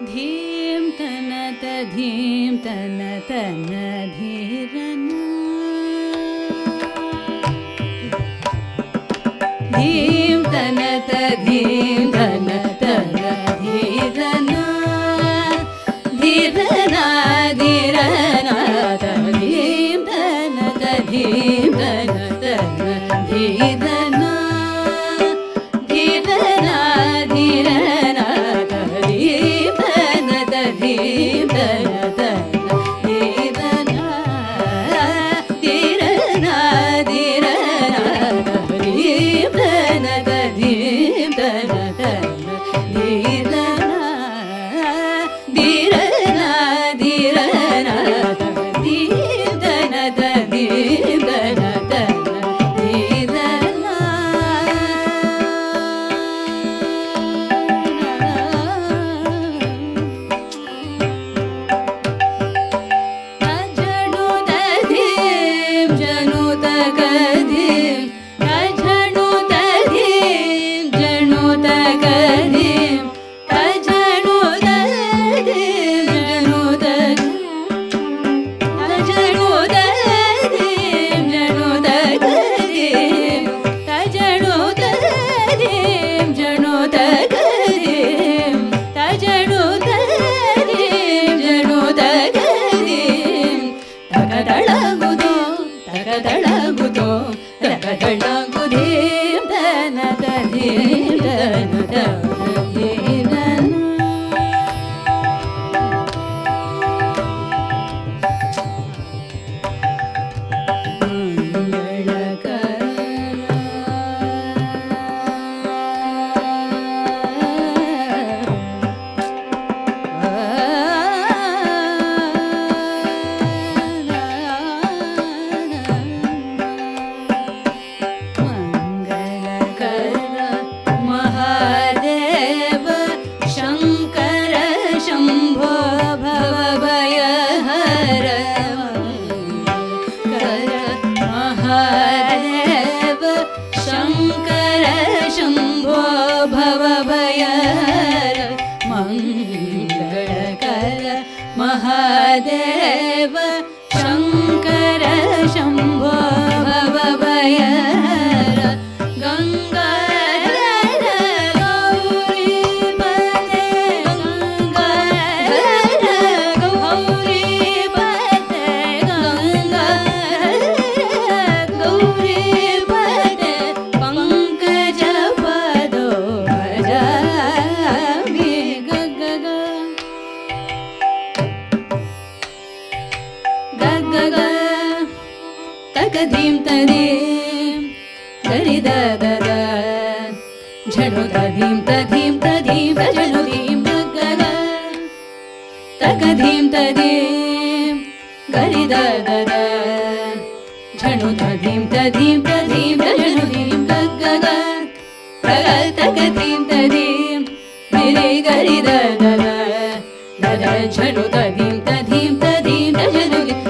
धीं तनत धीं तन तन धीरन। तनत धीं तन तन धीरन। धीरना धीरना Sweet దళదళముతో దళదళ मङ्गलकर महादेव ी तधीं दादा झडु ददिं तकधीं तदि भजलु भगा तकीम् दधीं तधीं ददाणुदीं ती तदि भगा तकधीं तदी मेरे गरि दद। ददा दधीं तधीं तदिं तदि